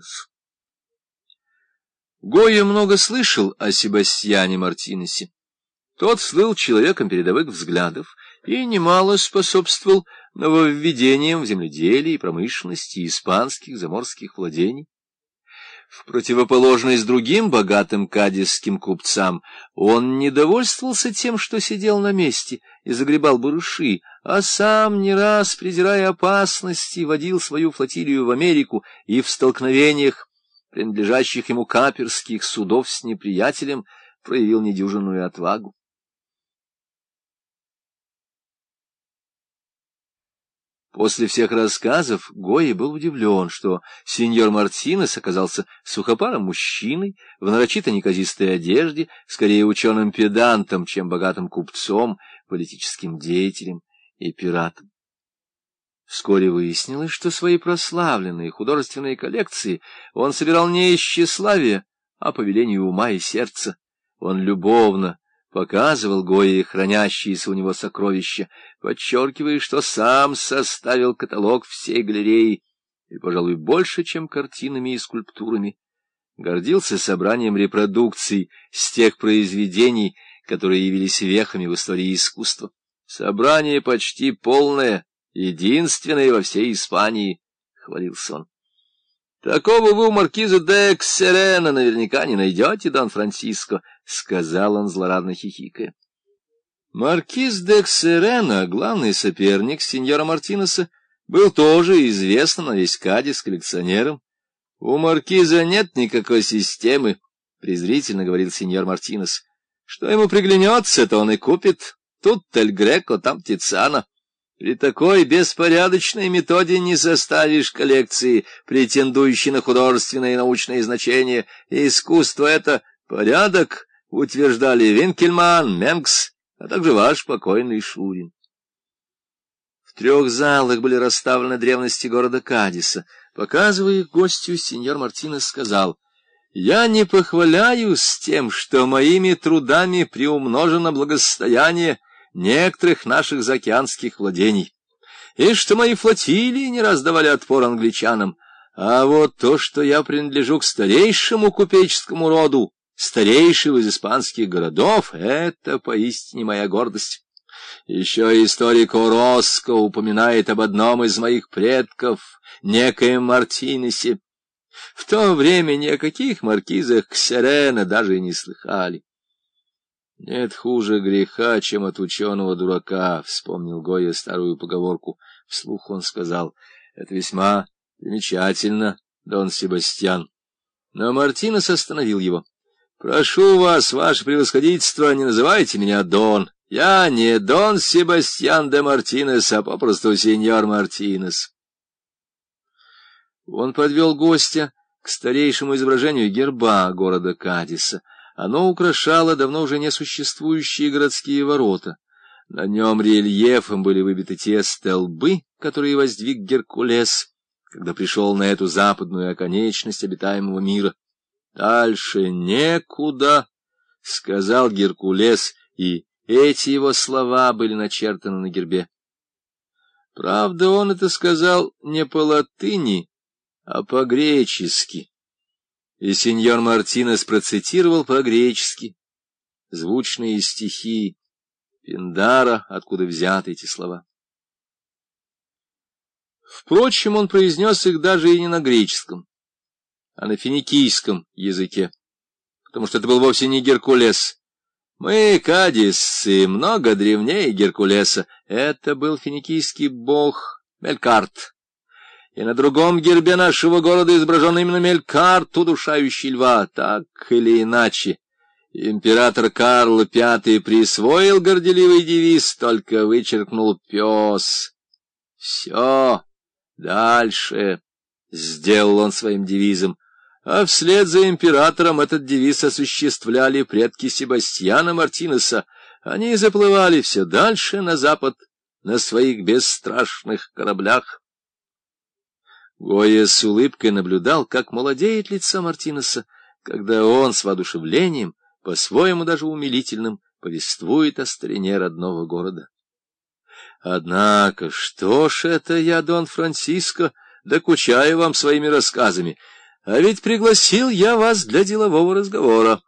Мартинесу. Гойя много слышал о Себастьяне Мартинесе. Тот слыл человеком передовых взглядов и немало способствовал нововведениям в земледелии и промышленности испанских заморских владений. В противоположность другим богатым кадисским купцам, он не довольствовался тем, что сидел на месте и загребал барыши, а сам, не раз, презирая опасности, водил свою флотилию в Америку и в столкновениях, принадлежащих ему каперских судов с неприятелем, проявил недюжинную отвагу. После всех рассказов Гои был удивлен, что сеньор Мартинес оказался сухопарым мужчиной, в нарочито неказистой одежде, скорее ученым-педантом, чем богатым купцом, политическим деятелем и пиратом. Вскоре выяснилось, что свои прославленные художественные коллекции он собирал не из тщеславия, а по велению ума и сердца. Он любовно показывал Гои хранящиеся у него сокровища, подчеркивая, что сам составил каталог всей галереи, и, пожалуй, больше, чем картинами и скульптурами, гордился собранием репродукций с тех произведений, которые явились вехами в истории искусства. Собрание почти полное, единственное во всей Испании, — хвалился он. Такого вы у маркиза де Ксерена наверняка не найдете, Дон Франциско, — сказал он, злорадно хихикая. Маркиз де Ксерена, главный соперник сеньора Мартинеса, был тоже известным на весь Кадис коллекционером. — У маркиза нет никакой системы, — презрительно говорил сеньор Мартинес. — Что ему приглянется, то он и купит. Тут Тель Греко, там Тициана. При такой беспорядочной методе не составишь коллекции, претендующей на художественное и научное значение. Искусство — это порядок, утверждали Винкельман, Менкс, а также ваш покойный Шурин. В трех залах были расставлены древности города Кадиса. Показывая их гостю, сеньор Мартинес сказал, «Я не похваляюсь тем, что моими трудами приумножено благосостояние, некоторых наших заокеанских владений, и что мои флотилии не раз давали отпор англичанам, а вот то, что я принадлежу к старейшему купеческому роду, старейшего из испанских городов, это поистине моя гордость. Еще историк Ороско упоминает об одном из моих предков, некоем Мартинесе. В то время ни о каких маркизах Ксерена даже и не слыхали. Нет хуже греха, чем от ученого дурака, — вспомнил Гоя старую поговорку. Вслух он сказал, — это весьма примечательно, Дон Себастьян. Но Мартинес остановил его. — Прошу вас, ваше превосходительство, не называйте меня Дон. Я не Дон Себастьян де Мартинес, а попросту сеньор Мартинес. Он подвел гостя к старейшему изображению герба города Кадиса — оно украшало давно уже несуществующие городские ворота. На нем рельефом были выбиты те столбы, которые воздвиг Геркулес, когда пришел на эту западную оконечность обитаемого мира. «Дальше некуда», — сказал Геркулес, и эти его слова были начертаны на гербе. Правда, он это сказал не по латыни, а по-гречески и сеньор Мартинес процитировал по-гречески звучные стихи Пиндара, откуда взяты эти слова. Впрочем, он произнес их даже и не на греческом, а на финикийском языке, потому что это был вовсе не Геркулес. Мы, кадисцы, много древнее Геркулеса. Это был финикийский бог Мелькарт и на другом гербе нашего города изображен именно Мелькарт, удушающий льва, так или иначе. Император Карл V присвоил горделивый девиз, только вычеркнул пес. Все, дальше, — сделал он своим девизом, а вслед за императором этот девиз осуществляли предки Себастьяна Мартинеса. Они заплывали все дальше на запад на своих бесстрашных кораблях. Гоя с улыбкой наблюдал, как молодеет лицо Мартинеса, когда он с воодушевлением, по-своему даже умилительным, повествует о старине родного города. Однако, что ж это я, Дон Франциско, докучаю вам своими рассказами? А ведь пригласил я вас для делового разговора.